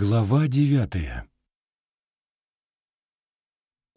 Глава девятая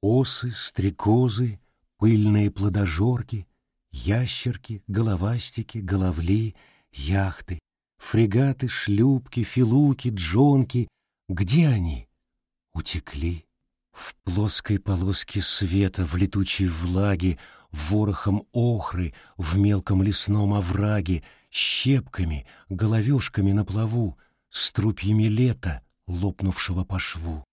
Осы, стрекозы, пыльные плодожорки, ящерки, головастики, головли, яхты, фрегаты, шлюпки, филуки, джонки. Где они? Утекли. В плоской полоске света, в летучей влаге, ворохом охры, в мелком лесном овраге, щепками, головешками на плаву, струпьями лета, лопнувшего по шву.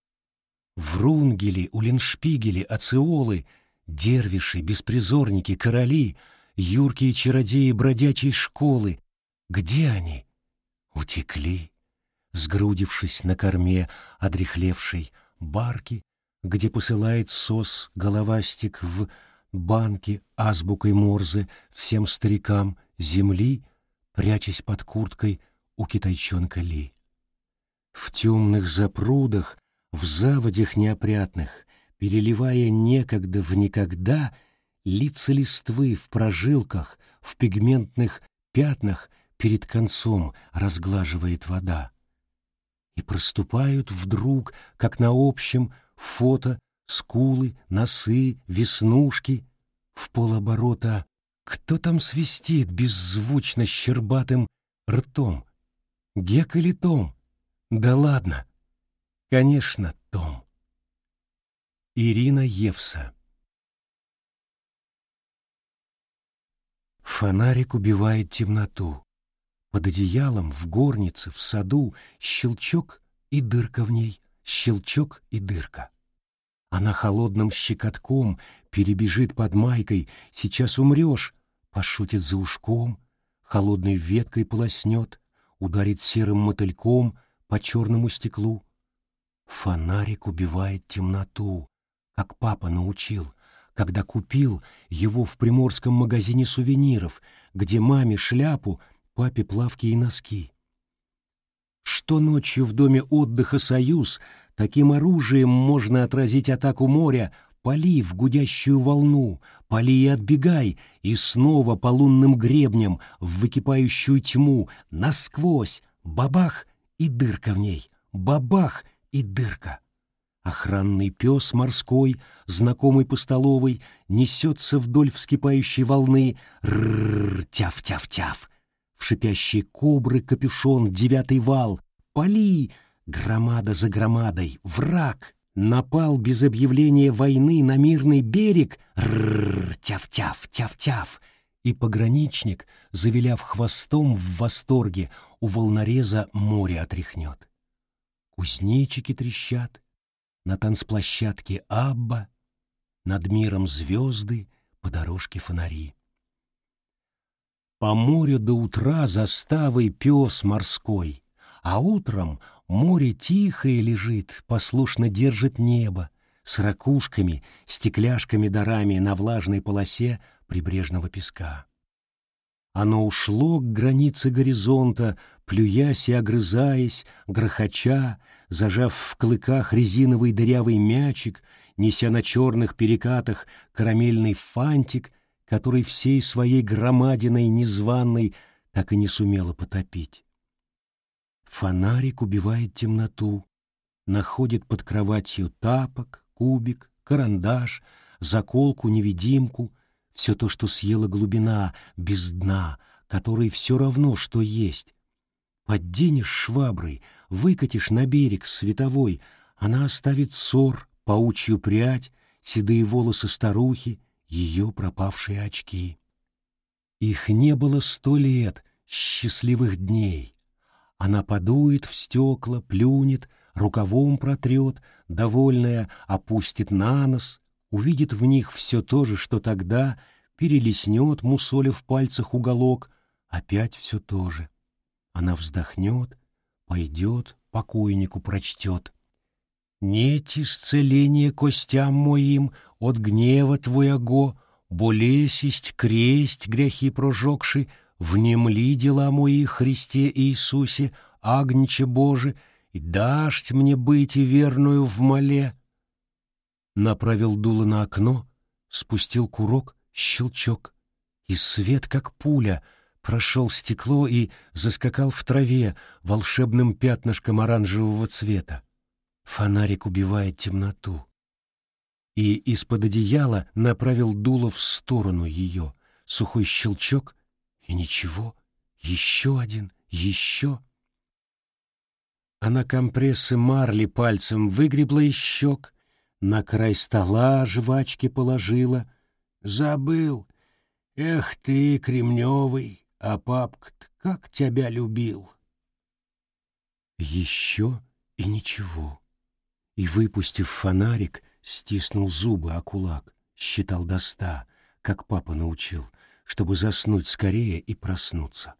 Врунгели, улиншпигели, ациолы, дервиши, беспризорники, короли, юркие чародеи бродячей школы. Где они? Утекли, сгрудившись на корме одрехлевшей барки, где посылает сос головастик в банке азбукой Морзе всем старикам земли, прячась под курткой у китайчонка Ли. В темных запрудах, в заводях неопрятных, переливая некогда в никогда, лица листвы в прожилках, в пигментных пятнах перед концом разглаживает вода. И проступают вдруг, как на общем фото, скулы, носы, веснушки, в полоборота. Кто там свистит беззвучно щербатым ртом? Гек или Том? Да ладно. Конечно, Том. Ирина Евса Фонарик убивает темноту. Под одеялом, в горнице, в саду щелчок и дырка в ней, щелчок и дырка. Она холодным щекотком перебежит под майкой, сейчас умрешь, пошутит за ушком, холодной веткой полоснет, ударит серым мотыльком по черному стеклу. Фонарик убивает темноту, как папа научил, когда купил его в приморском магазине сувениров, где маме шляпу, папе плавки и носки. Что ночью в доме отдыха «Союз» таким оружием можно отразить атаку моря, Пали в гудящую волну, пали и отбегай, и снова по лунным гребням в выкипающую тьму, насквозь, бабах и дырка в ней, бабах! И дырка. Охранный пес морской, знакомый по столовой, несется вдоль вскипающей волны, рррр, тяв-тяв-тяв. В шипящие кобры капюшон девятый вал, пали, громада за громадой, враг — напал без объявления войны на мирный берег, рррр, тяв-тяв, тяв-тяв, и пограничник, завиляв хвостом в восторге, у волнореза море отряхнет. Кузнечики трещат, на танцплощадке Абба, над миром звезды, по дорожке фонари. По морю до утра заставой пес морской, а утром Море тихое лежит, послушно держит небо, с ракушками, стекляшками дарами на влажной полосе прибрежного песка. Оно ушло к границе горизонта, плюясь и огрызаясь, грохоча, зажав в клыках резиновый дырявый мячик, неся на черных перекатах карамельный фантик, который всей своей громадиной незваной так и не сумела потопить. Фонарик убивает темноту, находит под кроватью тапок, кубик, карандаш, заколку-невидимку, все то, что съела глубина, без дна, которой все равно, что есть. Подденешь шваброй, выкатишь на берег световой, она оставит ссор, паучью прядь, седые волосы старухи, ее пропавшие очки. Их не было сто лет, счастливых дней, она подует в стекла, плюнет, рукавом протрет, довольная, опустит на нос, увидит в них все то же, что тогда, перелеснет, мусоля в пальцах уголок, опять все то же. Она вздохнет, пойдет, покойнику прочтет. «Нет исцеления костям моим от гнева твоего, болесесть, кресть, грехи прожегши, внемли дела мои, Христе Иисусе, Агнче Боже, и дашь мне быть и верную в моле. Направил дуло на окно, спустил курок, щелчок, и свет, как пуля, прошел стекло и заскакал в траве волшебным пятнышком оранжевого цвета. Фонарик убивает темноту. И из-под одеяла направил дуло в сторону ее. Сухой щелчок, и ничего. Еще один, еще. Она компрессы марли пальцем выгребла из щек, на край стола жвачки положила. Забыл. Эх ты, кремневый, а папка-то как тебя любил. Еще и ничего. И, выпустив фонарик, стиснул зубы о кулак, считал до ста, как папа научил, чтобы заснуть скорее и проснуться.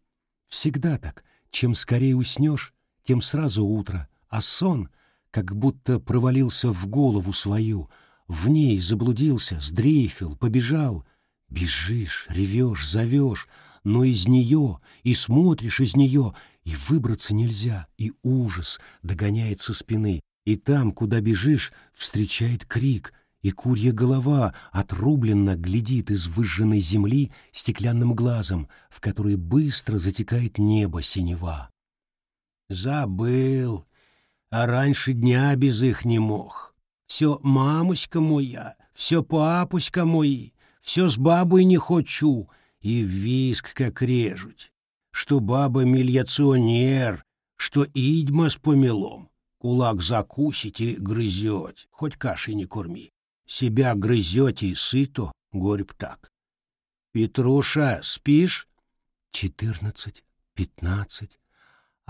Всегда так, чем скорее уснешь, тем сразу утро, а сон как будто провалился в голову свою, в ней заблудился, сдрейфил, побежал. Бежишь, ревешь, зовешь, но из нее, и смотришь из нее, и выбраться нельзя, и ужас догоняет со спины, и там, куда бежишь, встречает крик, и курья голова отрубленно глядит из выжженной земли стеклянным глазом, в который быстро затекает небо синева. Забыл, а раньше дня без их не мог. Все мамуська моя, все папуська мой, все с бабой не хочу, и виск как режуть, что баба мильяционер, что идьма с помелом. Кулак закусите, грызете, хоть кашей не корми. Себя грызете и сыто, горб так. Петруша, спишь? Четырнадцать, пятнадцать.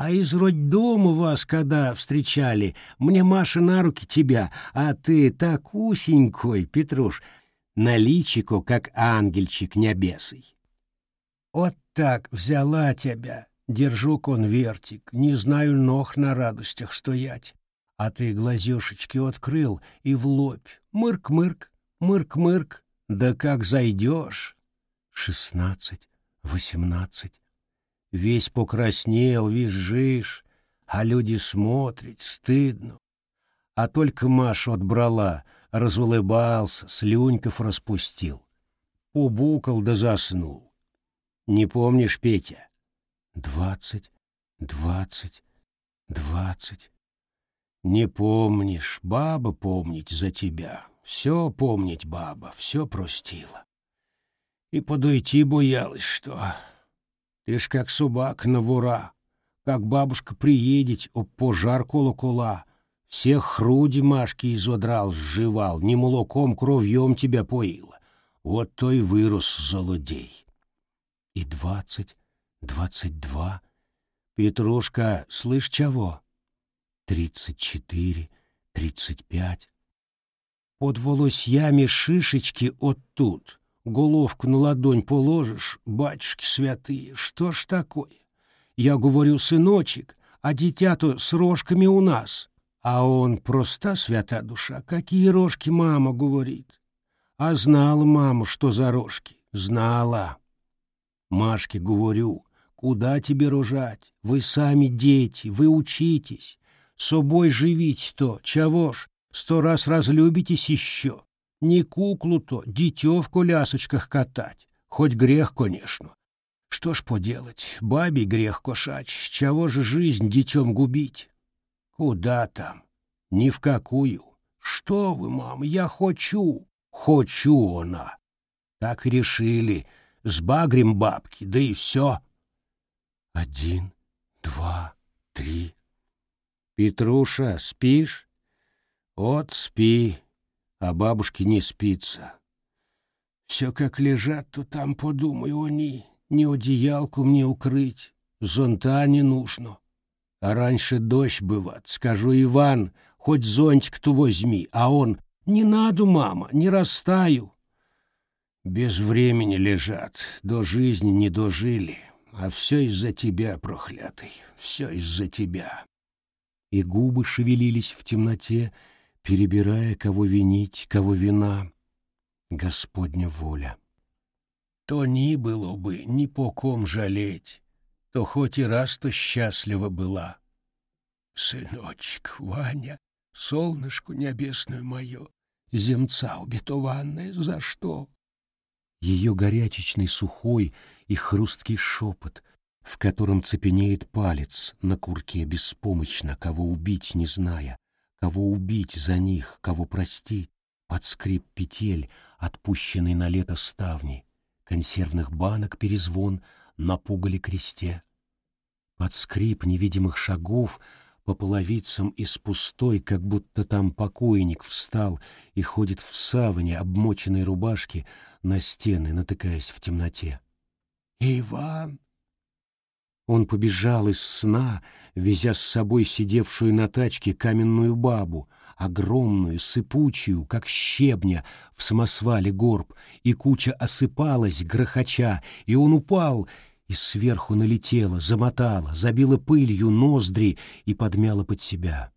А из роддома вас когда встречали, мне Маша на руки тебя, а ты так усенькой, Петруш, на личико, как ангельчик небесый. Вот так взяла тебя, Держу конвертик, не знаю ног на радостях стоять. А ты глазешечки открыл и в лобь. Мырк-мырк, мырк-мырк, да как зайдешь. Шестнадцать, восемнадцать. Весь покраснел, визжишь, а люди смотрят, стыдно. А только Машу отбрала, разулыбался, слюньков распустил. Убукал да заснул. Не помнишь, Петя? Двадцать, двадцать, двадцать. Не помнишь, баба помнить за тебя. Все помнить баба, все простила. И подойти боялась, что... Ты ж как собак на вора, как бабушка приедет, об пожар колокола, всех хруди Машки изодрал, сживал, не молоком, кровьем тебя поила. Вот то и вырос злодей. И двадцать, двадцать два. Петрушка, слышь, чего? Тридцать четыре, тридцать пять. Под волосьями шишечки от тут. Головку на ладонь положишь, батюшки святые, что ж такое? Я говорю, сыночек, а дитя-то с рожками у нас. А он проста свята душа, какие рожки мама говорит. А знала мама, что за рожки, знала. Машке говорю, Куда тебе рожать? Вы сами дети, вы учитесь. Собой живите-то, чего ж, сто раз разлюбитесь еще. Не куклу-то, дитё в колясочках катать. Хоть грех, конечно. Что ж поделать, бабе грех кошач, чего же жизнь детем губить? Куда там? Ни в какую. Что вы, мама, я хочу. Хочу она. Так решили. Сбагрим бабки, да и все. Один, два, три. Петруша, спишь? Вот спи, а бабушке не спится. Все как лежат, то там, подумаю, они, ни одеялку мне укрыть, зонта не нужно. А раньше дождь бывает, скажу, Иван, хоть зонтик-то возьми, а он, не надо, мама, не растаю. Без времени лежат, до жизни не дожили. А все из-за тебя, проклятый, все из-за тебя. И губы шевелились в темноте, перебирая, кого винить, кого вина. Господня воля. То ни было бы, ни по ком жалеть, то хоть и раз то счастлива была. Сыночек, Ваня, солнышко небесное мое, земца убитованное, за что? ее горячечный сухой и хрусткий шепот, в котором цепенеет палец на курке беспомощно, кого убить не зная, кого убить за них, кого простить, под скрип петель, отпущенный на лето ставни, консервных банок перезвон на пугале кресте. Под скрип невидимых шагов по половицам из пустой, как будто там покойник встал и ходит в саване обмоченной рубашки на стены, натыкаясь в темноте. «Иван!» Он побежал из сна, везя с собой сидевшую на тачке каменную бабу, огромную, сыпучую, как щебня в самосвале горб, и куча осыпалась, грохоча, и он упал, и сверху налетела, замотала, забила пылью ноздри и подмяла под себя.